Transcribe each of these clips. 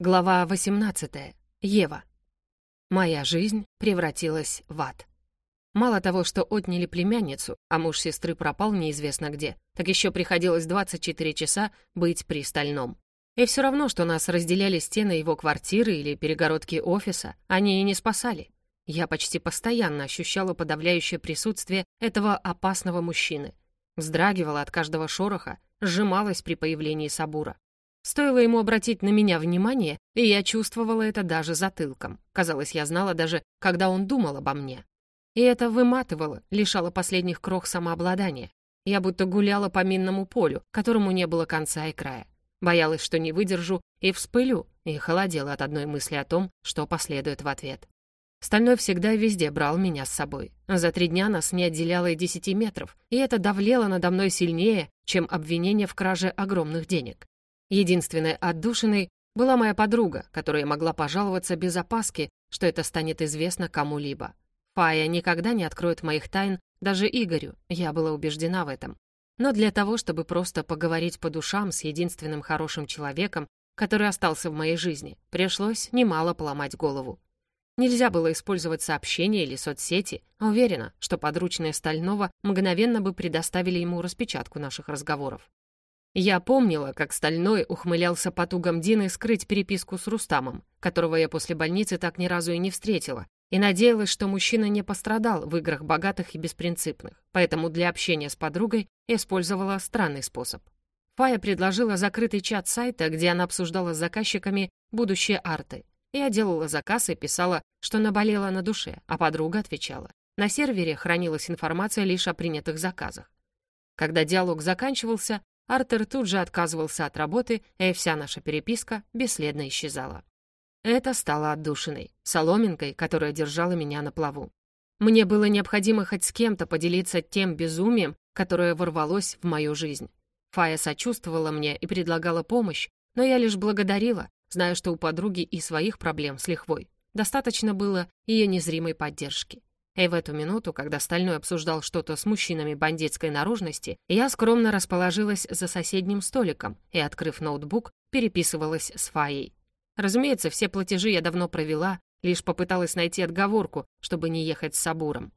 Глава 18. Ева. Моя жизнь превратилась в ад. Мало того, что отняли племянницу, а муж сестры пропал неизвестно где, так еще приходилось 24 часа быть при стальном. И все равно, что нас разделяли стены его квартиры или перегородки офиса, они и не спасали. Я почти постоянно ощущала подавляющее присутствие этого опасного мужчины. Вздрагивала от каждого шороха, сжималась при появлении Сабура. Стоило ему обратить на меня внимание, и я чувствовала это даже затылком. Казалось, я знала даже, когда он думал обо мне. И это выматывало, лишало последних крох самообладания. Я будто гуляла по минному полю, которому не было конца и края. Боялась, что не выдержу и вспылю, и холодела от одной мысли о том, что последует в ответ. Стальной всегда и везде брал меня с собой. За три дня нас не отделяло и десяти метров, и это давлело надо мной сильнее, чем обвинение в краже огромных денег. Единственной отдушиной была моя подруга, которая могла пожаловаться без опаски, что это станет известно кому-либо. Фая никогда не откроет моих тайн даже Игорю, я была убеждена в этом. Но для того, чтобы просто поговорить по душам с единственным хорошим человеком, который остался в моей жизни, пришлось немало поломать голову. Нельзя было использовать сообщения или соцсети, а уверена, что подручные Стального мгновенно бы предоставили ему распечатку наших разговоров. Я помнила, как Стальной ухмылялся потугам Дины скрыть переписку с Рустамом, которого я после больницы так ни разу и не встретила, и надеялась, что мужчина не пострадал в играх богатых и беспринципных, поэтому для общения с подругой использовала странный способ. Фая предложила закрытый чат сайта, где она обсуждала с заказчиками будущее арты. Я делала заказ и писала, что наболела на душе, а подруга отвечала. На сервере хранилась информация лишь о принятых заказах. Когда диалог заканчивался, Артер тут же отказывался от работы, и вся наша переписка бесследно исчезала. Это стало отдушиной, соломинкой, которая держала меня на плаву. Мне было необходимо хоть с кем-то поделиться тем безумием, которое ворвалось в мою жизнь. Фая сочувствовала мне и предлагала помощь, но я лишь благодарила, зная, что у подруги и своих проблем с лихвой. Достаточно было ее незримой поддержки. И в эту минуту, когда Стальной обсуждал что-то с мужчинами бандитской наружности, я скромно расположилась за соседним столиком и, открыв ноутбук, переписывалась с Фаей. Разумеется, все платежи я давно провела, лишь попыталась найти отговорку, чтобы не ехать с Сабуром.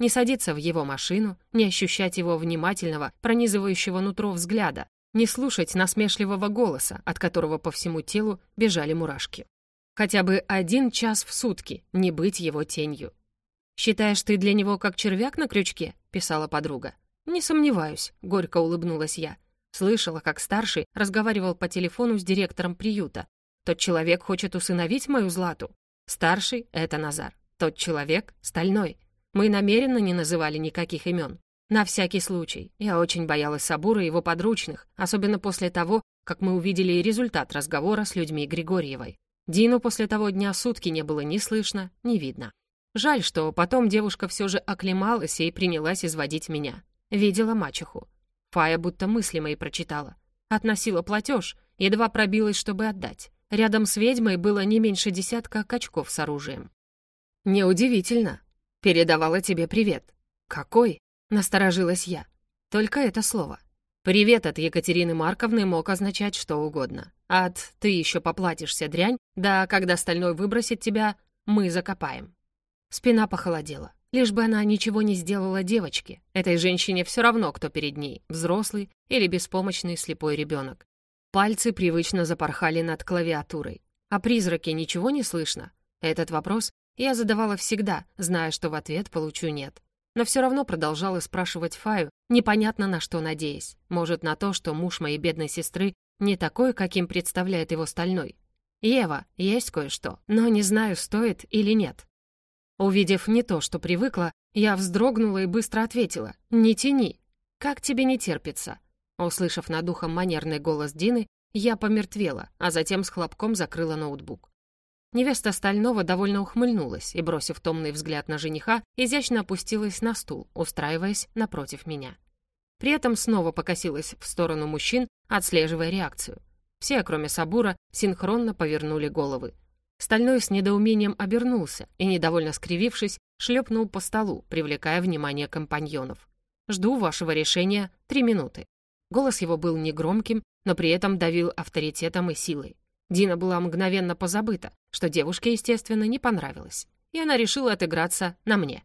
Не садиться в его машину, не ощущать его внимательного, пронизывающего нутро взгляда, не слушать насмешливого голоса, от которого по всему телу бежали мурашки. Хотя бы один час в сутки не быть его тенью. «Считаешь, ты для него как червяк на крючке?» — писала подруга. «Не сомневаюсь», — горько улыбнулась я. Слышала, как старший разговаривал по телефону с директором приюта. «Тот человек хочет усыновить мою Злату». Старший — это Назар. Тот человек — Стальной. Мы намеренно не называли никаких имен. На всякий случай. Я очень боялась Сабура и его подручных, особенно после того, как мы увидели результат разговора с людьми Григорьевой. Дину после того дня сутки не было ни слышно, ни видно. Жаль, что потом девушка все же оклемалась и принялась изводить меня. Видела мачеху. Фая будто мысли мои прочитала. Относила платеж, едва пробилась, чтобы отдать. Рядом с ведьмой было не меньше десятка качков с оружием. «Неудивительно. Передавала тебе привет». «Какой?» — насторожилась я. Только это слово. «Привет» от Екатерины Марковны мог означать что угодно. От «ты еще поплатишься, дрянь», да «когда стальной выбросит тебя, мы закопаем». Спина похолодела. Лишь бы она ничего не сделала девочке. Этой женщине все равно, кто перед ней, взрослый или беспомощный слепой ребенок. Пальцы привычно запорхали над клавиатурой. А призраке ничего не слышно? Этот вопрос я задавала всегда, зная, что в ответ получу «нет». Но все равно продолжала спрашивать Фаю, непонятно на что надеясь. Может, на то, что муж моей бедной сестры не такой, каким представляет его стальной. «Ева, есть кое-что, но не знаю, стоит или нет». Увидев не то, что привыкла, я вздрогнула и быстро ответила «Не тяни! Как тебе не терпится?» Услышав над ухом манерный голос Дины, я помертвела, а затем с хлопком закрыла ноутбук. Невеста Стального довольно ухмыльнулась и, бросив томный взгляд на жениха, изящно опустилась на стул, устраиваясь напротив меня. При этом снова покосилась в сторону мужчин, отслеживая реакцию. Все, кроме Сабура, синхронно повернули головы. Стальной с недоумением обернулся и, недовольно скривившись, шлепнул по столу, привлекая внимание компаньонов. «Жду вашего решения три минуты». Голос его был негромким, но при этом давил авторитетом и силой. Дина была мгновенно позабыта, что девушке, естественно, не понравилось. И она решила отыграться на мне.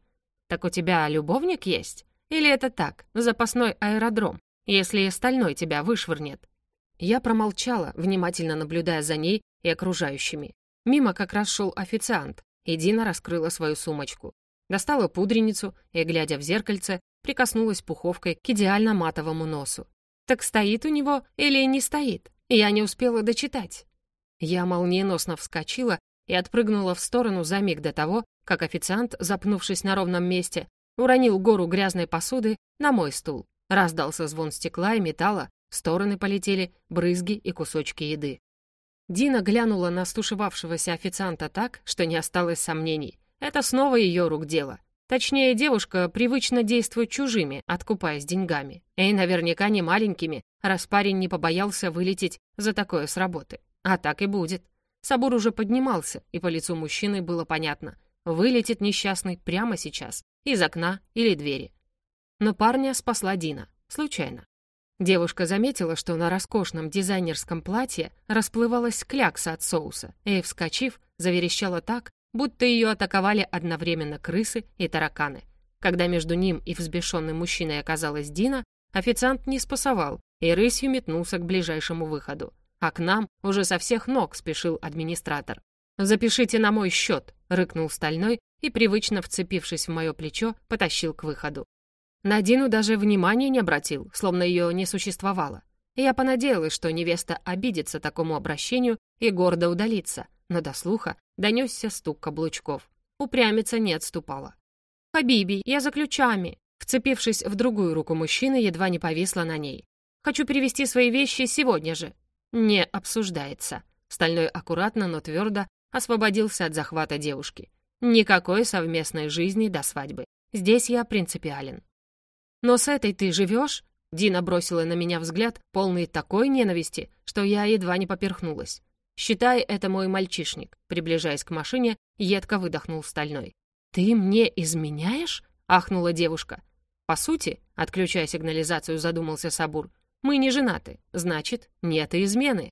«Так у тебя любовник есть? Или это так, запасной аэродром, если стальной тебя вышвырнет?» Я промолчала, внимательно наблюдая за ней и окружающими. Мимо как раз шел официант, и Дина раскрыла свою сумочку. Достала пудреницу и, глядя в зеркальце, прикоснулась пуховкой к идеально матовому носу. Так стоит у него или не стоит? Я не успела дочитать. Я молниеносно вскочила и отпрыгнула в сторону за миг до того, как официант, запнувшись на ровном месте, уронил гору грязной посуды на мой стул. Раздался звон стекла и металла, в стороны полетели брызги и кусочки еды. Дина глянула на стушевавшегося официанта так, что не осталось сомнений. Это снова ее рук дело. Точнее, девушка привычно действует чужими, откупаясь деньгами. И наверняка не маленькими, раз парень не побоялся вылететь за такое с работы. А так и будет. Сабур уже поднимался, и по лицу мужчины было понятно. Вылетит несчастный прямо сейчас, из окна или двери. Но парня спасла Дина. Случайно. Девушка заметила, что на роскошном дизайнерском платье расплывалась клякса от соуса, и, вскочив, заверещала так, будто ее атаковали одновременно крысы и тараканы. Когда между ним и взбешенным мужчиной оказалась Дина, официант не спасовал и рысью метнулся к ближайшему выходу. А к нам уже со всех ног спешил администратор. «Запишите на мой счет», — рыкнул Стальной и, привычно вцепившись в мое плечо, потащил к выходу. На Дину даже внимания не обратил, словно ее не существовало. Я понадеялась, что невеста обидится такому обращению и гордо удалится, но до слуха донесся стук каблучков. Упрямица не отступала. «Хабиби, я за ключами!» Вцепившись в другую руку мужчины, едва не повисла на ней. «Хочу перевести свои вещи сегодня же». «Не обсуждается». Стальной аккуратно, но твердо освободился от захвата девушки. «Никакой совместной жизни до свадьбы. Здесь я принципиален». «Но с этой ты живешь?» Дина бросила на меня взгляд, полный такой ненависти, что я едва не поперхнулась. «Считай, это мой мальчишник», приближаясь к машине, едко выдохнул Стальной. «Ты мне изменяешь?» — ахнула девушка. «По сути», — отключая сигнализацию, задумался Сабур, «мы не женаты, значит, нет и измены».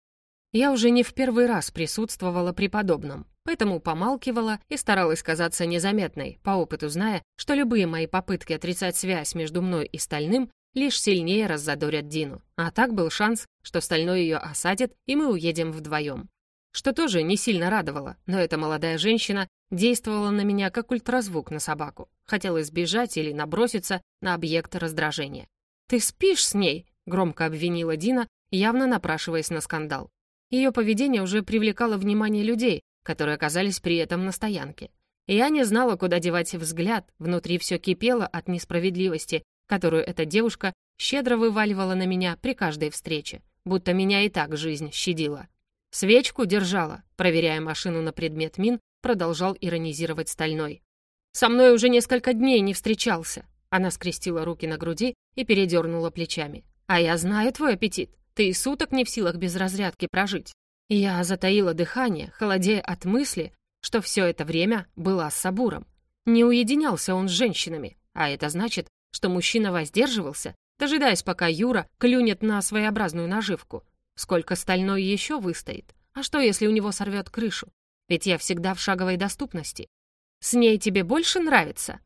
Я уже не в первый раз присутствовала при подобном, поэтому помалкивала и старалась казаться незаметной, по опыту зная, что любые мои попытки отрицать связь между мной и Стальным лишь сильнее раззадорят Дину. А так был шанс, что Стальной ее осадит, и мы уедем вдвоем что тоже не сильно радовало, но эта молодая женщина действовала на меня как ультразвук на собаку. Хотела сбежать или наброситься на объект раздражения. «Ты спишь с ней?» — громко обвинила Дина, явно напрашиваясь на скандал. Ее поведение уже привлекало внимание людей, которые оказались при этом на стоянке. Я не знала, куда девать взгляд, внутри все кипело от несправедливости, которую эта девушка щедро вываливала на меня при каждой встрече, будто меня и так жизнь щадила. Свечку держала, проверяя машину на предмет мин, продолжал иронизировать Стальной. «Со мной уже несколько дней не встречался». Она скрестила руки на груди и передернула плечами. «А я знаю твой аппетит. Ты и суток не в силах без разрядки прожить». Я затаила дыхание, холодея от мысли, что все это время была с Сабуром. Не уединялся он с женщинами, а это значит, что мужчина воздерживался, дожидаясь, пока Юра клюнет на своеобразную наживку. Сколько стальной еще выстоит? А что, если у него сорвет крышу? Ведь я всегда в шаговой доступности. С ней тебе больше нравится?»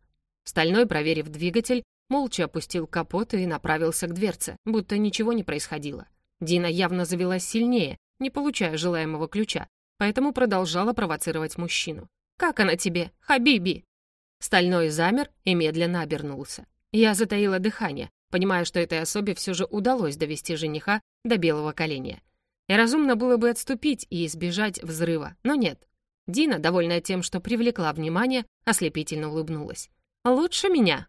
Стальной, проверив двигатель, молча опустил капот и направился к дверце, будто ничего не происходило. Дина явно завелась сильнее, не получая желаемого ключа, поэтому продолжала провоцировать мужчину. «Как она тебе, Хабиби?» Стальной замер и медленно обернулся. Я затаила дыхание, понимая, что этой особе все же удалось довести жениха до белого коленя. И разумно было бы отступить и избежать взрыва, но нет. Дина, довольная тем, что привлекла внимание, ослепительно улыбнулась. «Лучше меня!»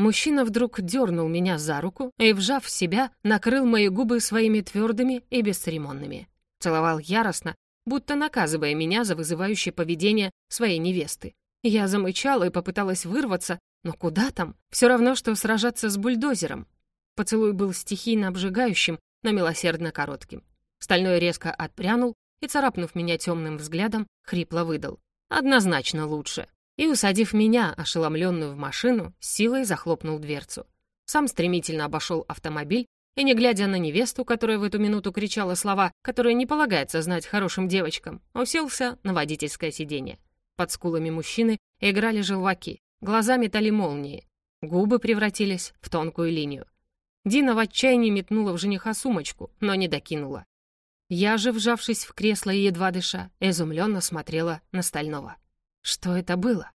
Мужчина вдруг дернул меня за руку и, вжав в себя, накрыл мои губы своими твердыми и бесцеремонными. Целовал яростно, будто наказывая меня за вызывающее поведение своей невесты. Я замычала и попыталась вырваться, но куда там? Все равно, что сражаться с бульдозером. Поцелуй был стихийно обжигающим, но милосердно коротким. Стальной резко отпрянул и, царапнув меня темным взглядом, хрипло выдал. «Однозначно лучше». И, усадив меня, ошеломленную в машину, силой захлопнул дверцу. Сам стремительно обошел автомобиль и, не глядя на невесту, которая в эту минуту кричала слова, которые не полагается знать хорошим девочкам, уселся на водительское сиденье. Под скулами мужчины играли желваки, глаза метали молнии, губы превратились в тонкую линию. Дина в отчаянии метнула в жениха сумочку, но не докинула. Я же, вжавшись в кресло и едва дыша, изумленно смотрела на Стального. Что это было?